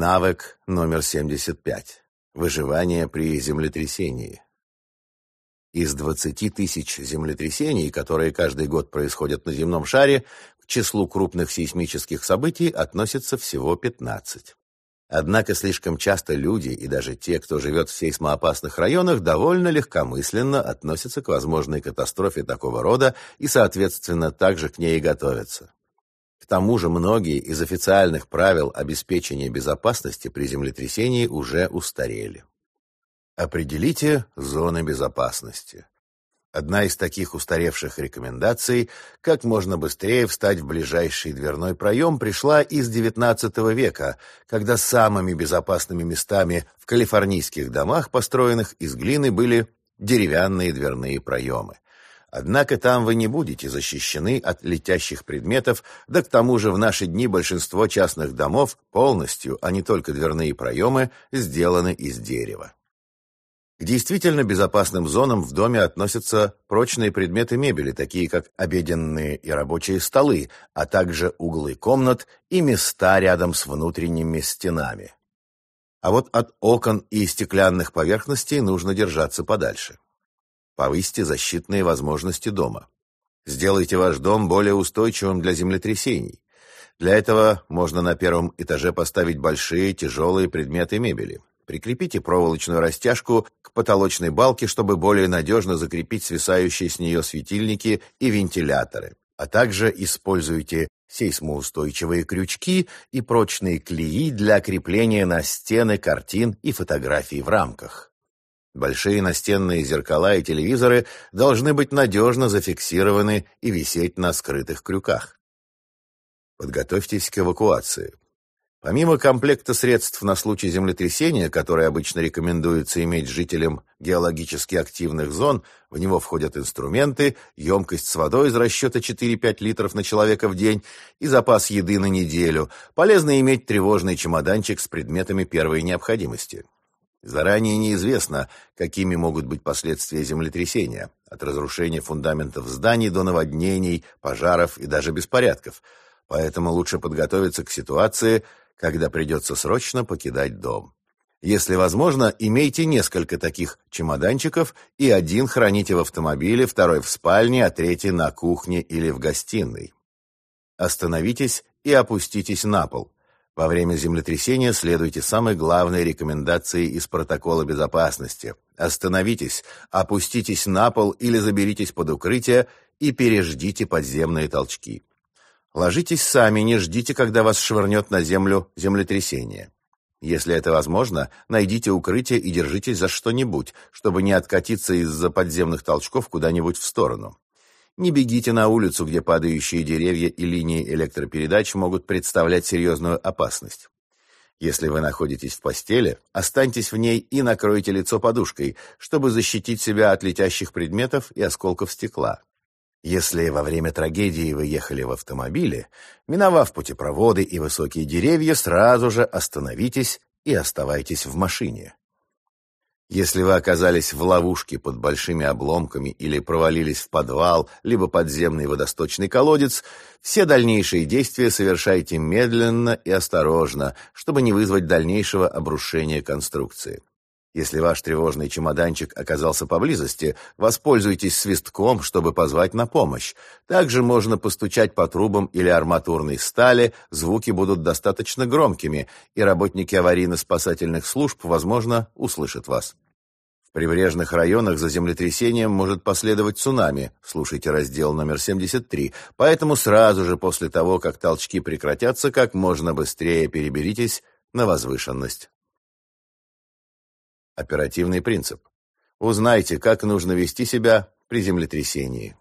Навык номер 75. Выживание при землетрясении. Из 20 тысяч землетрясений, которые каждый год происходят на земном шаре, к числу крупных сейсмических событий относится всего 15. Однако слишком часто люди, и даже те, кто живет в сейсмоопасных районах, довольно легкомысленно относятся к возможной катастрофе такого рода и, соответственно, также к ней и готовятся. Тому же многие из официальных правил обеспечения безопасности при землетрясении уже устарели. Определите зоны безопасности. Одна из таких устаревших рекомендаций – как можно быстрее встать в ближайший дверной проем – пришла из XIX века, когда самыми безопасными местами в калифорнийских домах, построенных из глины, были деревянные дверные проемы. Однако там вы не будете защищены от летящих предметов, да к тому же в наши дни большинство частных домов полностью, а не только дверные проемы, сделаны из дерева. К действительно безопасным зонам в доме относятся прочные предметы мебели, такие как обеденные и рабочие столы, а также углы комнат и места рядом с внутренними стенами. А вот от окон и стеклянных поверхностей нужно держаться подальше. Повысьте защитные возможности дома. Сделайте ваш дом более устойчивым для землетрясений. Для этого можно на первом этаже поставить большие тяжелые предметы мебели. Прикрепите проволочную растяжку к потолочной балке, чтобы более надежно закрепить свисающие с нее светильники и вентиляторы. А также используйте сейсмоустойчивые крючки и прочные клеи для крепления на стены картин и фотографий в рамках. Большие настенные зеркала и телевизоры должны быть надежно зафиксированы и висеть на скрытых крюках. Подготовьтесь к эвакуации. Помимо комплекта средств на случай землетрясения, которые обычно рекомендуется иметь жителям геологически активных зон, в него входят инструменты, емкость с водой из расчета 4-5 литров на человека в день и запас еды на неделю. Полезно иметь тревожный чемоданчик с предметами первой необходимости. Заранее неизвестно, какими могут быть последствия землетрясения, от разрушения фундаментов зданий до наводнений, пожаров и даже беспорядков. Поэтому лучше подготовиться к ситуации, когда придется срочно покидать дом. Если возможно, имейте несколько таких чемоданчиков и один храните в автомобиле, второй в спальне, а третий на кухне или в гостиной. Остановитесь и опуститесь на пол. Во время землетрясения следуйте самой главной рекомендации из протокола безопасности. Остановитесь, опуститесь на пол или заберитесь под укрытие и переждите подземные толчки. Ложитесь сами, не ждите, когда вас швырнет на землю землетрясение. Если это возможно, найдите укрытие и держитесь за что-нибудь, чтобы не откатиться из-за подземных толчков куда-нибудь в сторону. Не бегите на улицу, где падающие деревья и линии электропередач могут представлять серьезную опасность. Если вы находитесь в постели, останьтесь в ней и накройте лицо подушкой, чтобы защитить себя от летящих предметов и осколков стекла. Если во время трагедии вы ехали в автомобиле, миновав путепроводы и высокие деревья, сразу же остановитесь и оставайтесь в машине. Если вы оказались в ловушке под большими обломками или провалились в подвал, либо подземный водосточный колодец, все дальнейшие действия совершайте медленно и осторожно, чтобы не вызвать дальнейшего обрушения конструкции. Если ваш тревожный чемоданчик оказался поблизости, воспользуйтесь свистком, чтобы позвать на помощь. Также можно постучать по трубам или арматурной стали, звуки будут достаточно громкими, и работники аварийно-спасательных служб, возможно, услышат вас. В прибрежных районах за землетрясением может последовать цунами, слушайте раздел номер 73, поэтому сразу же после того, как толчки прекратятся, как можно быстрее переберитесь на возвышенность. Оперативный принцип. Узнайте, как нужно вести себя при землетрясении.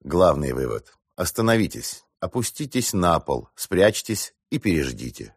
Главный вывод. Остановитесь, опуститесь на пол, спрячьтесь и переждите.